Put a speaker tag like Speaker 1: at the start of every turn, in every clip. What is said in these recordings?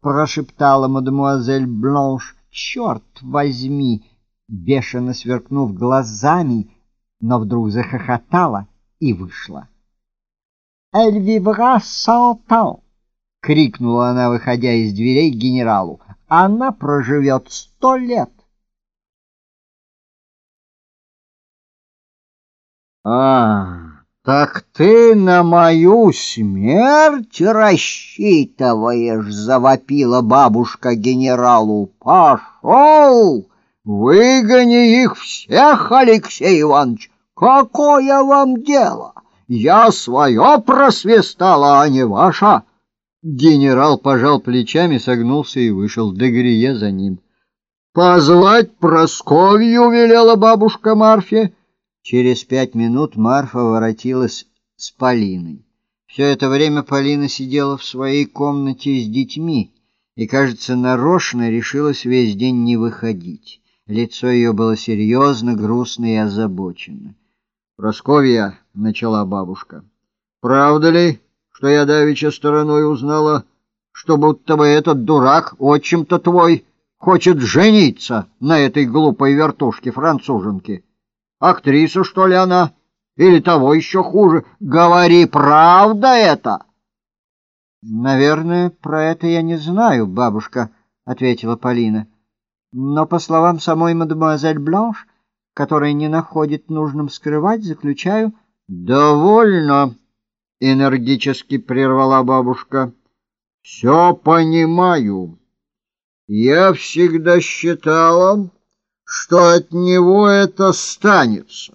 Speaker 1: — прошептала мадемуазель Бланш. «Черт возьми!» Бешено сверкнув глазами, но вдруг захохотала и вышла. «Эль вивра сантан!» — крикнула она, выходя из дверей генералу. «Она проживет сто лет!»
Speaker 2: «А, так ты на мою смерть рассчитываешь?» — завопила бабушка генералу. «Пошел! Выгони их всех, Алексей Иванович! Какое вам дело? Я свое просвистала, а не ваше!»
Speaker 1: Генерал пожал плечами, согнулся и вышел, Дегрие за ним.
Speaker 2: «Позвать Просковью!» — велела бабушка Марфе.
Speaker 1: Через пять минут Марфа воротилась с Полиной. Все это время Полина сидела в своей комнате с детьми и, кажется, нарочно решилась весь день не выходить. Лицо ее было серьезно, грустно и озабочено.
Speaker 2: «Просковья», — начала бабушка, — «правда ли, что я давеча стороной узнала, что будто бы этот дурак, отчим-то твой, хочет жениться на этой глупой вертушке-француженке?» Актриса, что ли, она? Или того еще хуже? Говори, правда это?»
Speaker 1: «Наверное, про это я не знаю, бабушка», — ответила Полина. «Но, по словам самой мадемуазель Бланш, которая не находит нужным скрывать, заключаю...»
Speaker 2: «Довольно», — энергически прервала бабушка. «Все понимаю. Я всегда считала...» что от него это станется,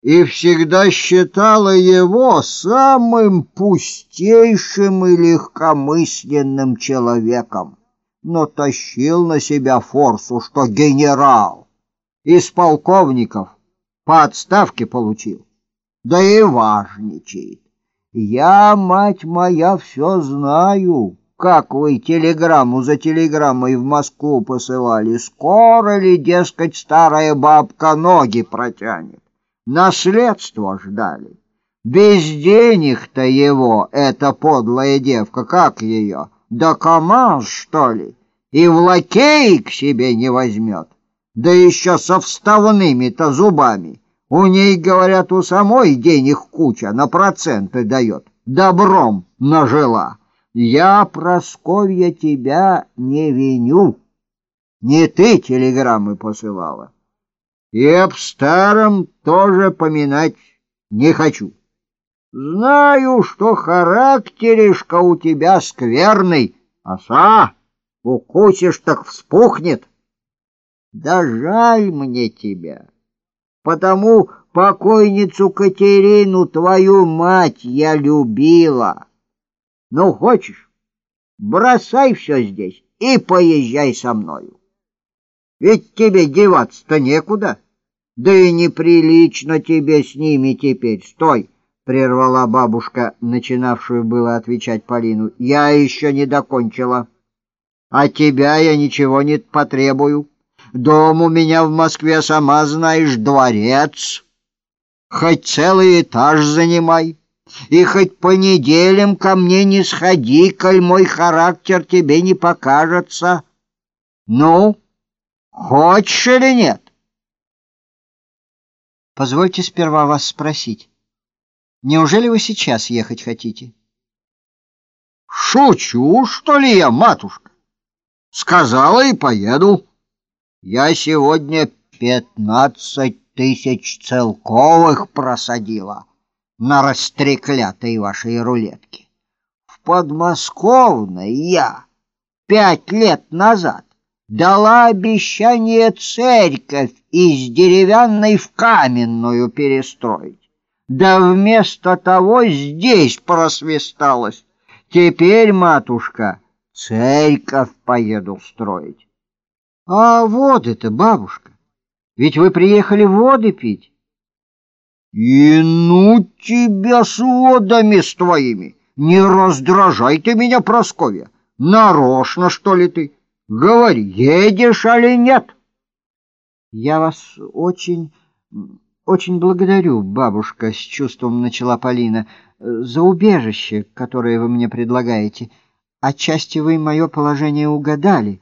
Speaker 2: и всегда считала его самым пустейшим и легкомысленным человеком, но тащил на себя форсу, что генерал из полковников по отставке получил, да и важничает. Я, мать моя, все знаю» как вы телеграмму за телеграммой в Москву посылали, скоро ли, дескать, старая бабка ноги протянет? Наследство ждали. Без денег-то его, эта подлая девка, как ее, да команд, что ли, и в лакеи к себе не возьмет, да еще со вставными-то зубами. У ней, говорят, у самой денег куча, на проценты дает, добром нажила. Я, Просковья, тебя не виню. Не ты телеграммы посылала. И об старом тоже поминать не хочу. Знаю, что характеришка у тебя скверный. Оса, укусишь, так вспухнет. Да жаль мне тебя, потому покойницу Катерину, твою мать, я любила. Ну, хочешь, бросай все здесь и поезжай со мною. Ведь тебе деваться-то некуда. Да и неприлично тебе с ними теперь. Стой, прервала бабушка, начинавшую было отвечать Полину. Я еще не докончила. А тебя я ничего не потребую. Дом у меня в Москве, сама знаешь, дворец. Хоть целый этаж занимай. И хоть по неделям ко мне не сходи, коль мой характер тебе не покажется. Ну, хочешь или нет?
Speaker 1: Позвольте сперва вас спросить. Неужели вы сейчас ехать хотите?
Speaker 2: Шучу, что ли я, матушка? Сказала и поеду. Я сегодня пятнадцать тысяч целковых просадила на растреклятой вашей рулетке. В подмосковной я пять лет назад дала обещание церковь из деревянной в каменную перестроить. Да вместо того здесь просвисталась. Теперь, матушка, церковь поеду строить.
Speaker 1: А воды-то, бабушка, ведь вы приехали воды пить.
Speaker 2: И ну тебя с водами с твоими! Не раздражай ты меня, Просковья! Нарочно, что ли ты? Говори, едешь или нет?
Speaker 1: Я вас очень, очень благодарю, бабушка, с чувством начала Полина, за убежище, которое вы мне предлагаете. Отчасти вы мое положение угадали.